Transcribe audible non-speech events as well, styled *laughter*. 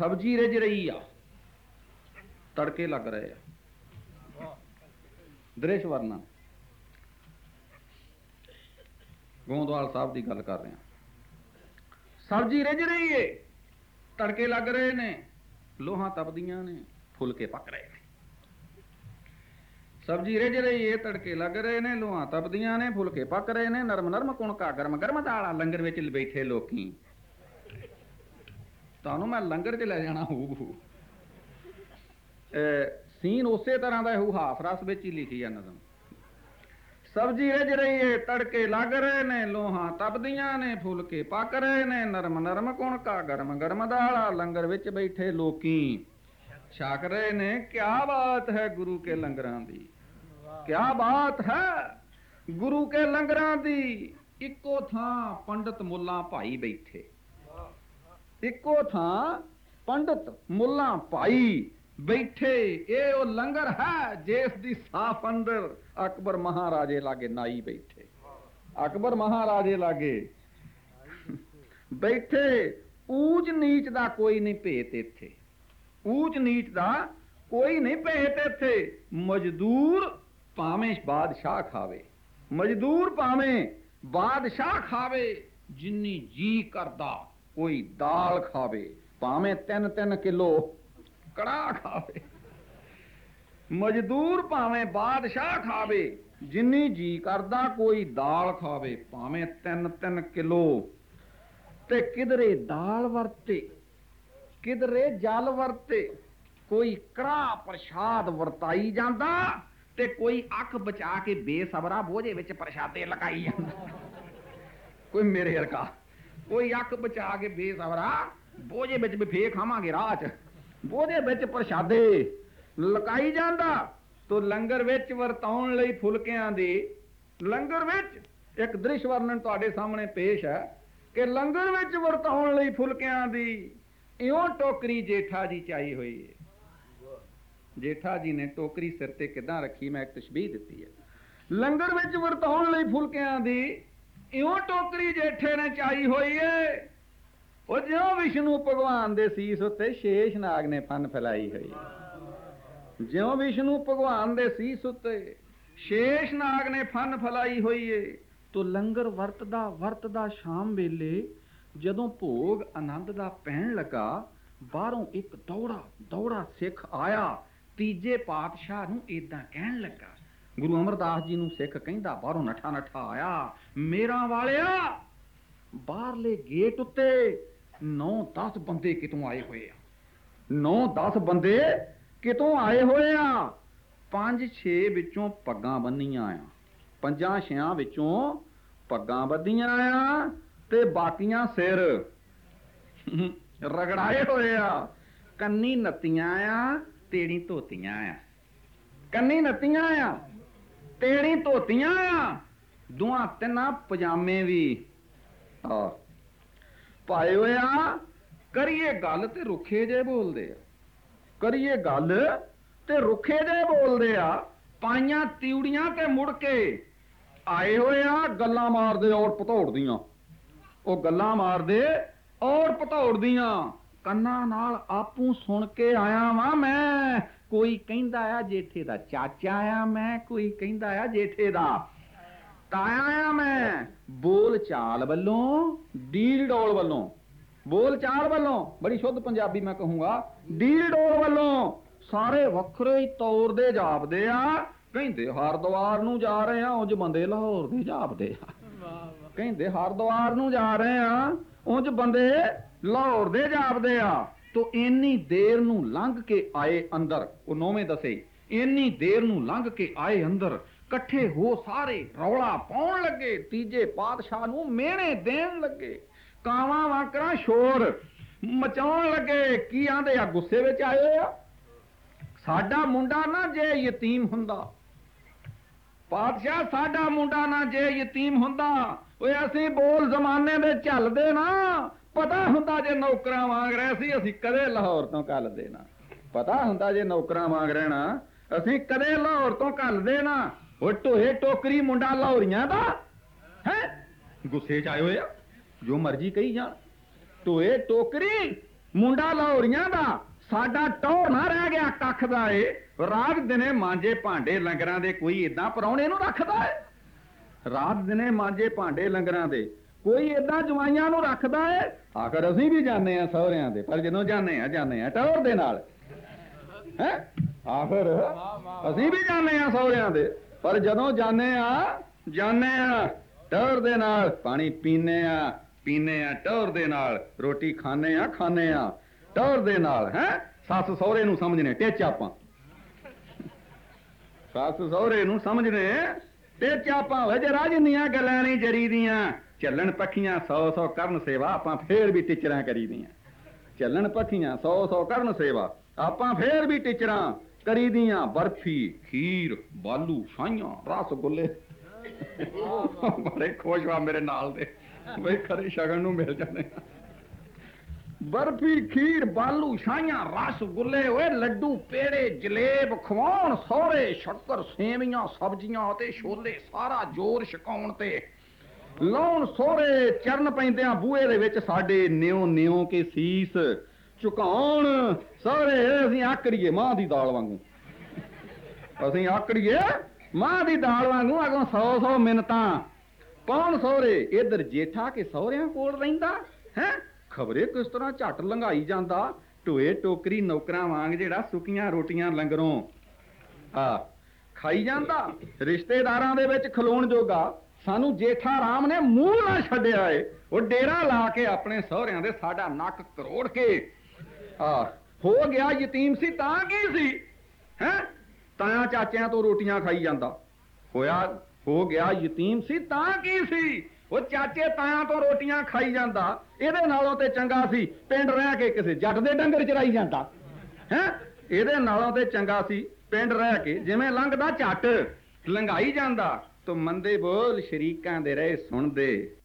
ਸਬਜੀ ਰਿਜ ਰਹੀ ਆ। ਤੜਕੇ ਲੱਗ ਰਹੇ ਆ। ਦ੍ਰਿਸ਼ ਵਰਨਾ ਗੋਂਦਵਾਲ ਸਾਹਿਬ ਦੀ ਗੱਲ ਕਰ ਰਹੇ ਆ ਸਬਜੀ ਰਿਜ ਰਹੀ ਏ। ਤੜਕੇ ਲੱਗ ਰਹੇ ਨੇ। ਲੋਹਾਂ ਤਪਦੀਆਂ ਨੇ। ਫੁਲਕੇ ਪੱਕ ਰਹੇ ਨੇ। ਸਬਜੀ ਰਿਜ ਰਹੀ ਏ। ਤੜਕੇ ਲੱਗ ਰਹੇ ਨੇ। ਲੋਹਾਂ ਤਪਦੀਆਂ ਨੇ। ਫੁਲਕੇ ਪੱਕ ਰਹੇ ਨੇ। ਨਰਮ ਨਰਮ ਕੁਣਕਾ ਗਰਮ ਗਰਮ ਦਾਲਾ ਲੰਗਰ ਵਿੱਚ ਬੈਠੇ ਲੋਕੀ। ਤੁਹਾਨੂੰ ਮੈਂ ਲੰਗਰ 'ਚ ਲੈ ਜਾਣਾ ਹੋਊ। ਸੀਨ ਉਸੇ ਤਰ੍ਹਾਂ ਦਾ ਹੋਊ ਹਾਫ ਰਸ ਵਿੱਚ ਹੀ ਲਿਖੀ ਆ ਨਜ਼ਮ। ਸਬਜੀ ਰਿਜ ਰਹੀ ਏ ਤੜਕੇ ਲੱਗ ਰਹੇ ਨੇ, ਲੋਹਾਂ ਤਪਦੀਆਂ ਨੇ ਫੁਲਕੇ ਪੱਕ ਰਹੇ ਨੇ, ਨਰਮ ਨਰਮ ਕੁਣਕਾ ਗਰਮ ਗਰਮ ਦਾਲਾ, ਲੰਗਰ ਵਿੱਚ ਬੈਠੇ ਲੋਕੀ ਛਕ ਰਹੇ ਨੇ, ਕਿਆ ਬਾਤ ਹੈ ਗੁਰੂ ਕੇ ਲੰਗਰਾਂ ਦੀ, ਕਿਆ ਬਾਤ ਹੈ ਗੁਰੂ ਕੇ ਲੰਗਰਾਂ ਦੀ, ਇੱਕੋ ਥਾਂ ਪੰਡਤ ਮੁੱਲਾ ਭਾਈ ਬੈਠੇ। ਇੱਕੋ ਥਾਂ ਪੰਡਤ ਮੁੱਲਾ ਭਾਈ ਬੈਠੇ, ਇਹ ਉਹ ਲੰਗਰ ਹੈ ਜਿਸ ਦੀ ਸਾਫ਼ ਅੰਦਰ ਅਕਬਰ ਮਹਾਰਾਜੇ ਲਾਗੇ ਨਾਈ ਬੈਠੇ। ਅਕਬਰ ਮਹਾਰਾਜੇ ਲਾਗੇ ਬੈਠੇ, ਊਚ ਨੀਚ ਦਾ ਕੋਈ ਨਹੀਂ ਭੇਤ ਇੱਥੇ। ਊਚ ਨੀਚ ਦਾ ਕੋਈ ਨਹੀਂ ਭੇਤ ਇੱਥੇ। ਮਜ਼ਦੂਰ ਭਾਵੇਂ ਬਾਦਸ਼ਾਹ ਖਾਵੇ, ਮਜ਼ਦੂਰ ਭਾਵੇਂ ਬਾਦਸ਼ਾਹ ਖਾਵੇ, ਜਿੰਨੀ ਜੀ ਕਰਦਾ ਕੋਈ ਦਾਲ ਖਾਵੇ, ਭਾਵੇਂ 3-3 ਕਿਲੋ ਕੜਾ ਖਾਵੇ। ਮਜ਼ਦੂਰ ਭਾਵੇਂ ਬਾਦਸ਼ਾਹ ਖਾਵੇ, ਜਿੰਨੀ ਜੀ ਕਰਦਾ ਕੋਈ ਦਾਲ ਖਾਵੇ, ਭਾਵੇਂ 3-3 ਕਿਲੋ। ਤੇ ਕਿਧਰੇ ਦਾਲ ਵਰਤੇ, ਕਿਧਰੇ ਜਲ ਵਰਤੇ, ਕੋਈ ਕੜਾ ਪ੍ਰਸ਼ਾਦ ਵਰਤਾਈ ਜਾਂਦਾ ਤੇ ਕੋਈ ਅੱਖ ਬਚਾ ਕੇ ਬੇਸਬਰਾ ਬੋਝੇ ਵਿੱਚ ਪ੍ਰਸ਼ਾਦੇ ਲਗਾਈ ਜਾਂਦਾ। ਕੋਈ ਮੇਰੇ ਹਰਕਾ ਕੋਈ ਅੱਖ ਬਚਾ ਕੇ ਬੇਸਬਰਾ, ਬੋਝੇ ਵਿੱਚ ਵੀ ਫੇਰ ਖਾਵਾਂਗੇ ਰਾਹ 'ਚ। ਬੋਝੇ ਵਿੱਚ ਪ੍ਰਸ਼ਾਦੇ। ਲਕਾਈ ਜਾਂਦਾ, ਤੋ ਲੰਗਰ ਵਿੱਚ ਵਰਤਾਉਣ ਲਈ ਫੁਲਕਿਆਂ ਦੀ। ਲੰਗਰ ਵਿੱਚ ਇੱਕ ਦ੍ਰਿਸ਼ ਵਰਣਨ ਤੁਹਾਡੇ ਸਾਹਮਣੇ ਪੇਸ਼ ਹੈ ਕਿ ਲੰਗਰ ਵਿੱਚ ਵਰਤਾਉਣ ਲਈ ਫੁਲਕਿਆਂ ਦੀ ਇਉਂ ਟੋਕਰੀ ਜੇਠਾ ਜੀ ਚਾਈ ਹੋਈ ਹੈ ਜੇਠਾ ਜੀ ਨੇ ਟੋਕਰੀ ਸਿਰ ਤੇ ਕਿਦਾਂ ਰੱਖੀ? ਮੈਂ ਇੱਕ ਤਸ਼ਬੀਹ ਦਿੱਤੀ ਹੈ। ਲੰਗਰ ਵਿੱਚ ਵਰਤਾਉਣ ਲਈ ਫੁਲਕਿਆਂ ਦੀ ਇਉਂ ਟੋਕਰੀ ਜੇਠੇ ਨੇ ਚਾਈ ਹੋਈ ਏ। ਉਹ ਜਿਉਂ ਵਿਸ਼ਨੂੰ ਭਗਵਾਨ ਦੇ ਸੀਸ ਉੱਤੇ ਸ਼ੇਸ਼ ਨਾਗ ਨੇ ਫਨ ਫੈਲਾਈ ਹੋਈ ਜਿਉਂ ਵਿਸ਼ਨੂੰ ਭਗਵਾਨ ਦੇ ਸੀਸ ਉੱਤੇ ਸ਼ੇਸ਼ ਨਾਗ ਨੇ ਫਨ ਫੈਲਾਈ ਹੋਈ ਏ, ਤੋ ਲੰਗਰ ਵਰਤਦਾ ਵਰਤਦਾ ਸ਼ਾਮ ਵੇਲੇ ਜਦੋਂ ਭੋਗ ਆਨੰਦ ਦਾ ਪੈਣ ਲੱਗਾ, ਬਾਹਰੋਂ ਇੱਕ ਦੌੜਾ ਦੌੜਾ ਸਿੱਖ ਆਇਆ, ਤੀਜੇ ਪਾਤਸ਼ਾਹ ਨੂੰ ਇਦਾਂ ਕਹਿਣ ਲੱਗਾ ਗੁਰੂ ਅਮਰਦਾਸ ਜੀ ਨੂੰ ਸਿੱਖ ਕਹਿੰਦਾ, ਬਾਹਰੋਂ ਨਠਾ ਨਠਾ ਆਇਆ, ਮੇਰਾ ਵਾਲਿਆ, ਬਾਹਰਲੇ ਗੇਟ ਉੱਤੇ 9-10 ਬੰਦੇ ਕਿਤੋਂ ਆਏ ਹੋਏ ਆ। 9-10 ਬੰਦੇ ਕਿਤੋਂ ਆਏ ਹੋਏ ਆ। 5-6 ਵਿੱਚੋਂ ਪੱਗਾਂ ਬੰਨੀਆਂ ਆ। ਪੰਜਾਂ ਛਿਆਂ ਵਿੱਚੋਂ ਪੱਗਾਂ ਬੱਧੀਆਂ ਆ ਤੇ ਬਾਕੀਆਂ ਸਿਰ *laughs* ਰਗੜਾਏ ਹੋਏ ਆ। ਕੰਨੀ ਨੱਤੀਆਂ ਆ ਤੇੜੀ ਧੋਤੀਆਂ ਆ। ਕੰਨੀ ਨੱਤੀਆਂ ਆ। ਤੇੜੀ ਧੋਤੀਆਂ। ਦੋਹਾਂ ਤਿੰਨਾਂ ਪਜਾਮੇ ਵੀ। ਆ ਪਾਏ ਹੋਇਆ ਕਰੀਏ ਗੱਲ ਤੇ ਰੁੱਖੇ ਜੇ ਬੋਲਦੇ ਆ। ਕਰੀਏ ਗੱਲ ਤੇ ਰੁੱਖੇ ਜੇ ਬੋਲਦੇ ਆ। ਪਾਈਆਂ ਤਿਉੜੀਆਂ ਤੇ ਮੁੜ ਕੇ। ਆਏ ਹੋਏ ਆ, ਗੱਲਾਂ ਮਾਰਦੇ ਔਰ ਪਤੋੜਦੀਆਂ ਉਹ ਗੱਲਾਂ ਮਾਰਦੇ ਔਰ ਪਤੋੜਦੀਆਂ ਕੰਨਾਂ ਨਾਲ ਆਪੂ ਸੁਣ ਕੇ ਆਇਆ ਵਾਂ ਮੈਂ। ਕੋਈ ਕਹਿੰਦਾ ਆ ਜੇਠੇ ਦਾ ਚਾਚਾ ਆ ਮੈਂ, ਕੋਈ ਕਹਿੰਦਾ ਆ ਜੇਠੇ ਦਾ। ਤਾਇਆ ਆ ਮੈਂ, ਬੋਲ ਚਾਲ ਵੱਲੋਂ, ਡੀਲ ਡੋਲ ਵੱਲੋਂ। ਬੋਲ ਚਾਲ ਵੱਲੋਂ, ਬੜੀ ਸ਼ੁੱਧ ਪੰਜਾਬੀ ਮੈਂ ਕਹੂੰਗਾ, ਡੀਲ ਡੋਲ ਵੱਲੋਂ। ਸਾਰੇ ਵੱਖਰੇ ਹੀ ਤੌਰ ਦੇ ਜਾਪਦੇ ਆ, ਕਹਿੰਦੇ ਹਰਦੁਆਰ ਨੂੰ ਜਾ ਰਹੇ ਆ, ਉਂਝ ਬੰਦੇ ਲਾਹੌਰ ਦੇ ਜਾਪਦੇ ਆ। ਕਹਿੰਦੇ ਹਰਦੁਆਰ ਨੂੰ ਜਾ ਰਹੇ ਆ, ਉਂਝ ਬੰਦੇ ਲਾਹੌਰ ਦੇ ਜਾਪਦੇ ਆ। ਤੋ ਇੰਨੀ ਦੇਰ ਨੂੰ ਲੰਘ ਕੇ ਆਏ ਅੰਦਰ। ਉਹ ਨੌਵੇਂ ਦਸੇ, ਇੰਨੀ ਦੇਰ ਨੂੰ ਲੰਘ ਕੇ ਆਏ ਅੰਦਰ, ਇਕੱਠੇ ਹੋ ਸਾਰੇ ਰੌਲਾ ਪਾਉਣ ਲੱਗੇ, ਤੀਜੇ ਪਾਤਸ਼ਾਹ ਨੂੰ ਮਿਹਣੇ ਦੇਣ ਲੱਗੇ। ਕਾਵਾਂ ਵਾਂਕਰਾਂ ਸ਼ੋਰ ਮਚਾਉਣ ਲੱਗੇ, ਕੀ ਆਂਦੇ ਆ, ਗੁੱਸੇ ਵਿੱਚ ਆਏ ਆ? ਸਾਡਾ ਮੁੰਡਾ ਨਾ ਜੇ ਯਤੀਮ ਹੁੰਦਾ। ਪਾਤਸ਼ਾਹ, ਸਾਡਾ ਮੁੰਡਾ ਨਾ ਜੇ ਯਤੀਮ ਹੁੰਦਾ। ਓਏ, ਅਸੀਂ ਬੋਲ ਜ਼ਮਾਨੇ ਦੇ ਚੱਲਦੇ ਨਾ। ਪਤਾ ਹੁੰਦਾ ਜੇ ਨੌਕਰਾਂ ਵਾਂਗ ਰਹੇ ਸੀ, ਅਸੀਂ ਕਦੇ ਲਾਹੌਰ ਤੋਂ ਕੱਲਦੇ ਦੇਣਾ। ਪਤਾ ਹੁੰਦਾ ਜੇ ਨੌਕਰਾਂ ਵਾਂਗ ਰਹਿਣਾ, ਅਸੀਂ ਕਦੇ ਲਾਹੌਰ ਤੋਂ ਕੱਲਦੇ ਦੇਣਾ। ਓ ਢੋਏ ਟੋਕਰੀ ਮੁੰਡਾ ਲਾਹੌਰੀਆਂ ਦਾ? ਹੈ? ਗੁੱਸੇ ਚ ਆਏ ਹੋਏ ਆ? ਜੋ ਮਰਜ਼ੀ ਕਹੀ ਜਾਣ। ਟੋਏ ਟੋਕਰੀ ਮੁੰਡਾ ਲਾਹੌਰੀਆਂ ਦਾ? ਸਾਡਾ ਟੌਰ ਨਾ ਰਹਿ ਗਿਆ ਕੱਖ ਦਾ ਏ। ਰਾਤ ਦਿਨੇ ਮਾਂਜੇ ਭਾਂਡੇ ਲੰਗਰਾਂ ਦੇ ਕੋਈ ਇਦਾਂ ਪਰੌਣੇ ਨੂੰ ਰੱਖਦਾ ਏ? ਰਾਤ ਦਿਨੇ ਮਾਂਜੇ ਭਾਂਡੇ ਲੰਗਰਾਂ ਦੇ। ਕੋਈ ਇਦਾਂ ਜਵਾਈਆਂ ਨੂੰ ਰੱਖਦਾ ਏ? ਆਖਰ ਅਸੀਂ ਵੀ ਜਾਂਦੇ ਆ ਸਹੁਰਿਆਂ ਦੇ, ਪਰ ਜਦੋਂ ਜਾਂਦੇ ਆ ਜਾਂਦੇ ਆ, ਟੌਰ ਦੇ ਨਾਲ। ਹੈ? ਆਖਰ ਅਸੀਂ ਵੀ ਜਾਂਦੇ ਆ ਸਹੁਰਿਆਂ ਦੇ, ਪਰ ਜਦੋਂ ਜਾਂਦੇ ਆ ਜਾਂਦੇ ਆ, ਟੌਰ ਦੇ ਨਾਲ, ਪਾਣੀ ਪੀਨੇ ਆ ਪੀਨੇ ਆ, ਟੌਰ ਦੇ ਨਾਲ, ਰੋਟੀ ਖਾਣੇ ਆ ਖਾਣੇ ਆ, ਟੌਰ ਦੇ ਨਾਲ, ਹੈ? ਸੱਸ ਸਹੁਰੇ ਨੂੰ ਸਮਝਨੇ, ਟਿੱਚ ਆਪਾਂ। ਸੱਸ ਸਹੁਰੇ ਨੂੰ ਸਮਝਨੇ ਟਿੱਚ ਆਪਾਂ ਹੋਏ ਜੇ ਰਾਜਨੀਆਂ ਗੱਲਾਂ ਨਹੀਂ ਜਰੀ ਦੀਆਂ? ਚੱਲਣ ਪੱਖੀਆਂ 100 100 ਕਰਨ ਸੇਵਾ ਆਪਾਂ ਫੇਰ ਵੀ ਟਿਚਰਾਂ ਕਰੀਦੀਆਂ ਚੱਲਣ ਪੱਖੀਆਂ 100 100 ਕਰਨ ਸੇਵਾ ਆਪਾਂ ਫੇਰ ਵੀ ਟਿਚਰਾਂ ਕਰੀਦੀਆਂ ਬਰਫੀ, ਖੀਰ, ਬਾਲੂ, ਸਾਈਆਂ, ਰਸਗੁੱਲੇ। ਬੜੇ ਖੁਸ਼ ਆ ਮੇਰੇ ਨਾਲ ਦੇ। ਬਈ ਖਰੇ ਸ਼ਗਨ ਨੂੰ ਮਿਲ ਜਾਂਦੇ ਬਰਫੀ, ਖੀਰ, ਬਾਲੂ ਛਾਈਆਂ ਰਸ, ਗੁੱਲੇ ਓਏ, ਲੱਡੂ, ਪੇੜੇ, ਜਲੇਬ, ਖਵਾਉਣ, ਸੋਹਰੇ, ਸ਼ੱਕਰ, ਸੇਵੀਆਂ, ਸਬਜ਼ੀਆਂ ਅਤੇ ਛੋਲੇ, ਸਾਰਾ ਜੋਰ ਛਕਾਉਣ ਤੇ ਲਾਉਣ ਸੋਹਰੇ, ਚਰਨ ਪੈਂਦਿਆਂ ਬੂਹੇ ਦੇ ਵਿੱਚ ਸਾਡੇ ਨਿਉ ਨਿਉ ਕੇ ਸੀਸ ਝੁਕਾਉਣ। ਸਾਰੇ ਅਸੀਂ ਆਕੜੀਏ ਮਾਂ ਦੀ ਦਾਲ ਵਾਂਗੂ। ਅਸੀਂ ਆਕੜੀਏ ਮਾਂ ਦੀ ਦਾਲ ਵਾਂਗੂ, ਅਗੋਂ 100 100 ਮਿੰਤਾਂ ਪਾਉਣ ਸਹੁਰੇ? ਇਧਰ ਜੇਠਾ ਕੇ ਸਹੁਰਿਆਂ ਕੋਲ ਰਹਿੰਦਾ, ਹੈ? ਖਬਰੇ ਕਿਸ ਤਰ੍ਹਾਂ ਝੱਟ ਲੰਘਾਈ ਜਾਂਦਾ? ਟੋਏ ਟੋਕਰੀ ਨੌਕਰਾਂ ਵਾਂਗ ਜਿਹੜਾ ਸੁੱਕੀਆਂ ਰੋਟੀਆਂ ਲੰਗਰੋਂ। ਆ, ਖਾਈ ਜਾਂਦਾ? ਰਿਸ਼ਤੇਦਾਰਾਂ ਦੇ ਵਿੱਚ ਖਲੋਣ ਜੋਗਾ। ਸਾਨੂੰ ਜੇਠਾ ਰਾਮ ਨੇ ਮੂੰਹ ਨਾ ਛੱਡਿਆ ਏ। ਉਹ ਡੇਰਾ ਲਾ ਕੇ ਆਪਣੇ ਸਹੁਰਿਆਂ ਦੇ ਸਾਡਾ ਨੱਕ ਕਰੋੜ ਕੇ। ਆ, ਹੋ ਗਿਆ ਯਤੀਮ ਸੀ, ਤਾਂ ਕੀ ਸੀ? ਹੈ? ਤਾਂ ਚਾਚਿਆਂ ਤੋਂ ਰੋਟੀਆਂ ਖਾਈ ਜਾਂਦਾ। ਹੋਇਆ, ਹੋ ਗਿਆ ਯਤੀਮ ਸੀ, ਤਾਂ ਕੀ ਸੀ? ਉਹ ਚਾਚੇ ਤਾਇਆਂ ਤੋਂ ਰੋਟੀਆਂ ਖਾਈ ਜਾਂਦਾ। ਇਹਦੇ ਨਾਲੋਂ ਤੇ ਚੰਗਾ ਸੀ ਪਿੰਡ ਰਹਿ ਕੇ ਕਿਸੇ ਜੱਟ ਦੇ ਡੰਗਰ ਚਰਾਈ ਜਾਂਦਾ। ਹੈ? ਇਹਦੇ ਨਾਲੋਂ ਤੇ ਚੰਗਾ ਸੀ ਪਿੰਡ ਰਹਿ ਕੇ ਜਿਵੇਂ ਲੰਘਦਾ ਝੱਟ। ਲੰਘਾਈ ਜਾਂਦਾ। ਤੋ ਮੰਦੇ ਬੋਲ ਸ਼ਰੀਕਾਂ ਦੇ ਰਹੇ ਸੁਣਦੇ।